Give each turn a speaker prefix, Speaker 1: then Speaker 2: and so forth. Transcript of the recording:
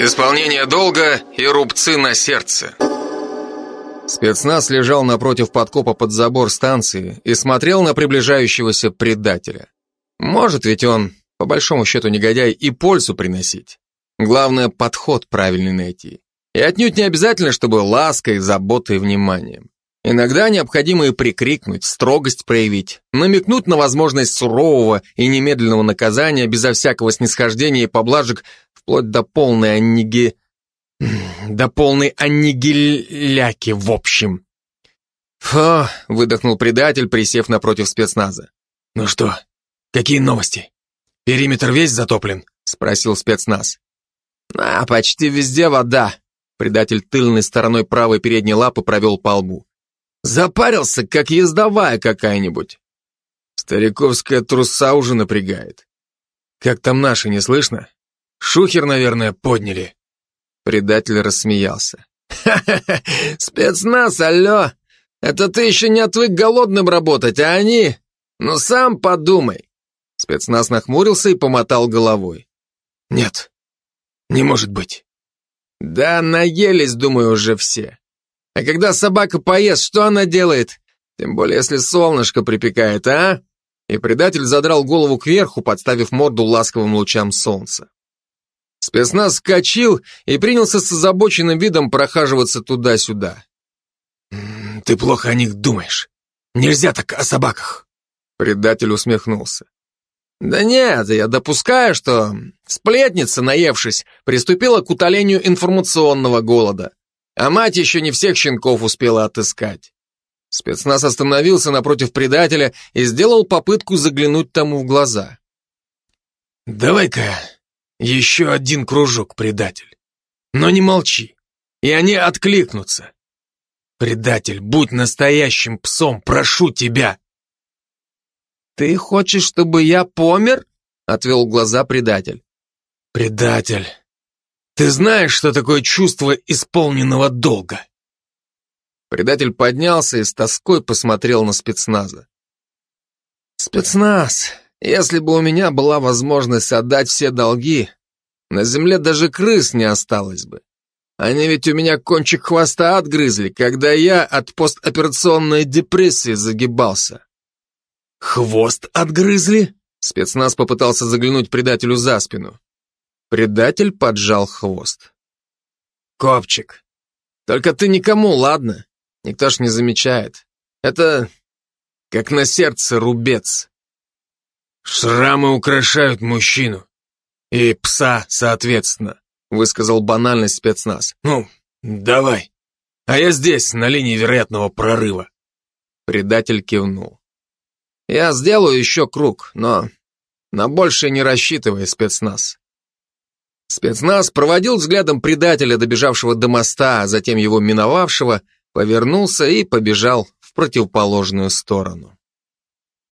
Speaker 1: Исполнение долга и рубцы на сердце.
Speaker 2: Спецназ лежал напротив подкопа под забор станции и смотрел на приближающегося предателя. Может ведь он, по большому счету негодяй, и пользу приносить. Главное, подход правильный найти. И отнюдь не обязательно, чтобы лаской, заботой и вниманием. Иногда необходимо и прикрикнуть, строгость проявить, намекнуть на возможность сурового и немедленного наказания безо всякого снисхождения и поблажек, вплоть до полной анниги... до полной аннигиляки, в общем. «Фу!» — выдохнул предатель, присев напротив спецназа. «Ну что, какие новости? Периметр весь затоплен?» — спросил спецназ. «А, почти везде вода», Предатель тыльной стороной правой передней лапы провел по лбу. Запарился, как ездовая какая-нибудь. Стариковская труса уже напрягает. Как там наши, не слышно? Шухер, наверное, подняли. Предатель рассмеялся. «Ха-ха-ха! Спецназ, алло! Это ты еще не отвык голодным работать, а они... Ну сам подумай!» Спецназ нахмурился и помотал головой. «Нет, не может быть. Да наелись, думаю, уже все. А когда собака поест, что она делает? Тем более, если солнышко припекает, а? И предатель задрал голову кверху, подставив морду ласковым лучам солнца. Спецназ скочил и принялся с озабоченным видом прохаживаться туда-сюда. «Ты плохо о них думаешь. Нельзя так о собаках!» Предатель усмехнулся. Да нет, я допускаю, что сплетница, наевшись, приступила к утолению информационного голода, а мать еще не всех щенков успела отыскать. Спецназ остановился напротив предателя и сделал попытку заглянуть тому в глаза. «Давай-ка еще один кружок, предатель. Но не молчи, и они откликнутся. Предатель, будь настоящим псом, прошу тебя!» «Ты хочешь, чтобы я помер?» — отвел глаза предатель. «Предатель, ты знаешь, что такое чувство исполненного долга?» Предатель поднялся и с тоской посмотрел на спецназа. «Спецназ, если бы у меня была возможность отдать все долги, на земле даже крыс не осталось бы. Они ведь у меня кончик хвоста отгрызли, когда я от постоперационной депрессии загибался. «Хвост отгрызли?» Спецназ попытался заглянуть предателю за спину. Предатель поджал хвост. «Копчик, только ты никому, ладно? Никто ж не замечает. Это как на сердце рубец. Шрамы украшают мужчину. И пса, соответственно», высказал банальность спецназ. «Ну, давай. А я здесь, на линии вероятного прорыва». Предатель кивнул. Я сделаю еще круг, но на больше не рассчитывай, спецназ. Спецназ проводил взглядом предателя, добежавшего до моста, а затем его миновавшего, повернулся и побежал в противоположную сторону.